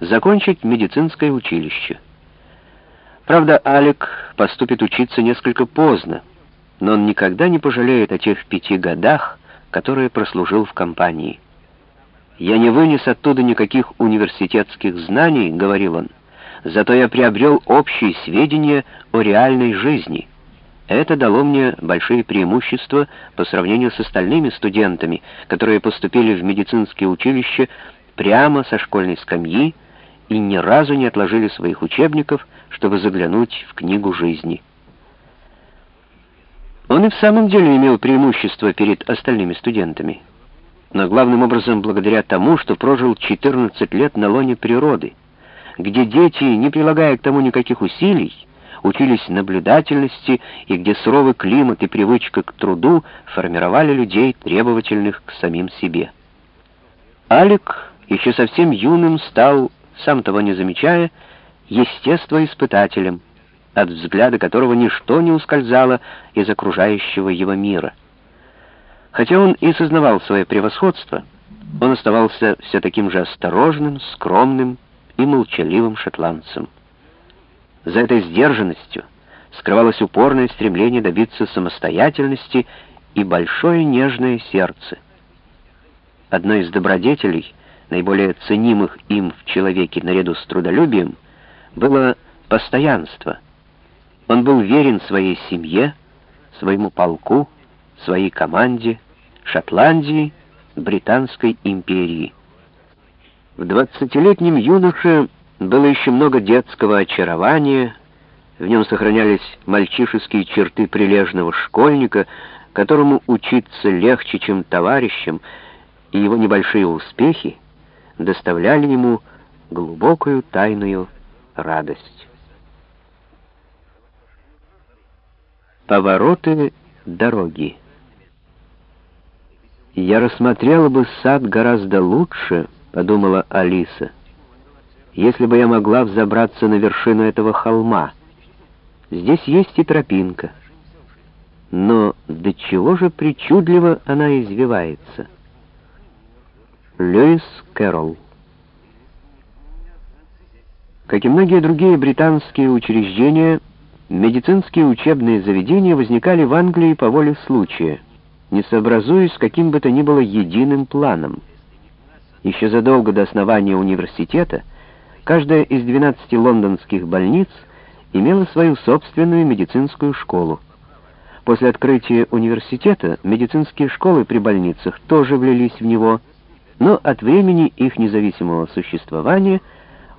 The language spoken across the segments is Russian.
закончить медицинское училище. Правда, Алик поступит учиться несколько поздно, но он никогда не пожалеет о тех пяти годах, которые прослужил в компании. «Я не вынес оттуда никаких университетских знаний», — говорил он, «зато я приобрел общие сведения о реальной жизни». Это дало мне большие преимущества по сравнению с остальными студентами, которые поступили в медицинские училища прямо со школьной скамьи и ни разу не отложили своих учебников, чтобы заглянуть в книгу жизни. Он и в самом деле имел преимущество перед остальными студентами, но главным образом благодаря тому, что прожил 14 лет на лоне природы, где дети, не прилагая к тому никаких усилий, учились наблюдательности и где суровый климат и привычка к труду формировали людей, требовательных к самим себе. Алик еще совсем юным стал, сам того не замечая, естествоиспытателем, от взгляда которого ничто не ускользало из окружающего его мира. Хотя он и сознавал свое превосходство, он оставался все таким же осторожным, скромным и молчаливым шотландцем. За этой сдержанностью скрывалось упорное стремление добиться самостоятельности и большое нежное сердце. Одной из добродетелей, наиболее ценимых им в человеке наряду с трудолюбием, было постоянство. Он был верен своей семье, своему полку, своей команде, Шотландии, Британской империи. В двадцатилетнем юноше было еще много детского очарования, в нем сохранялись мальчишеские черты прилежного школьника, которому учиться легче, чем товарищам, и его небольшие успехи доставляли ему глубокую тайную радость. Повороты дороги «Я рассмотрела бы сад гораздо лучше», — подумала Алиса, — если бы я могла взобраться на вершину этого холма. Здесь есть и тропинка. Но до чего же причудливо она извивается? Льюис Кэрролл Как и многие другие британские учреждения, медицинские учебные заведения возникали в Англии по воле случая, не сообразуясь с каким бы то ни было единым планом. Еще задолго до основания университета — Каждая из 12 лондонских больниц имела свою собственную медицинскую школу. После открытия университета медицинские школы при больницах тоже влились в него, но от времени их независимого существования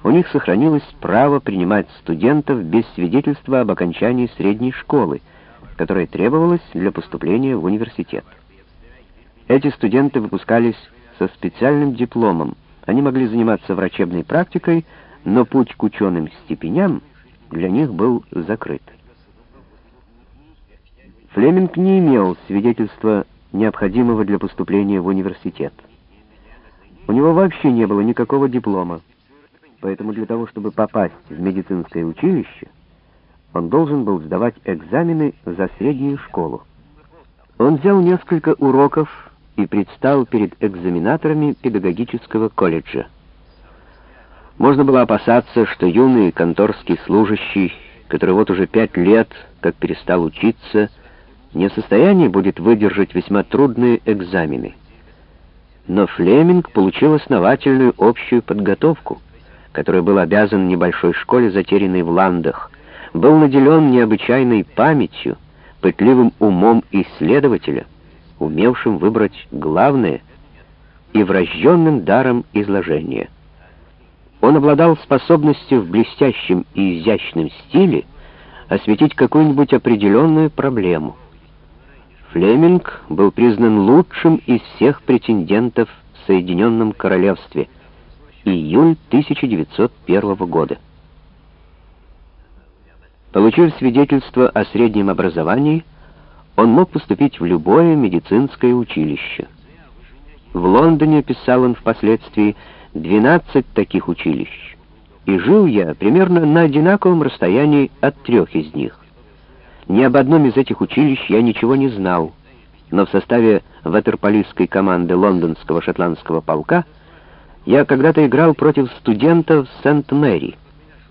у них сохранилось право принимать студентов без свидетельства об окончании средней школы, которое требовалось для поступления в университет. Эти студенты выпускались со специальным дипломом, они могли заниматься врачебной практикой, но путь к ученым степеням для них был закрыт. Флеминг не имел свидетельства, необходимого для поступления в университет. У него вообще не было никакого диплома, поэтому для того, чтобы попасть в медицинское училище, он должен был сдавать экзамены за среднюю школу. Он взял несколько уроков и предстал перед экзаменаторами педагогического колледжа. Можно было опасаться, что юный конторский служащий, который вот уже пять лет как перестал учиться, не в состоянии будет выдержать весьма трудные экзамены. Но Флеминг получил основательную общую подготовку, которой был обязан небольшой школе, затерянной в Ландах, был наделен необычайной памятью, пытливым умом исследователя — умевшим выбрать главное и врожденным даром изложения. Он обладал способностью в блестящем и изящном стиле осветить какую-нибудь определенную проблему. Флеминг был признан лучшим из всех претендентов в Соединенном Королевстве. Июль 1901 года. Получив свидетельство о среднем образовании, он мог поступить в любое медицинское училище. В Лондоне, писал он впоследствии, 12 таких училищ, и жил я примерно на одинаковом расстоянии от трех из них. Ни об одном из этих училищ я ничего не знал, но в составе ватерполистской команды лондонского шотландского полка Я когда-то играл против студентов Сент-Мэри.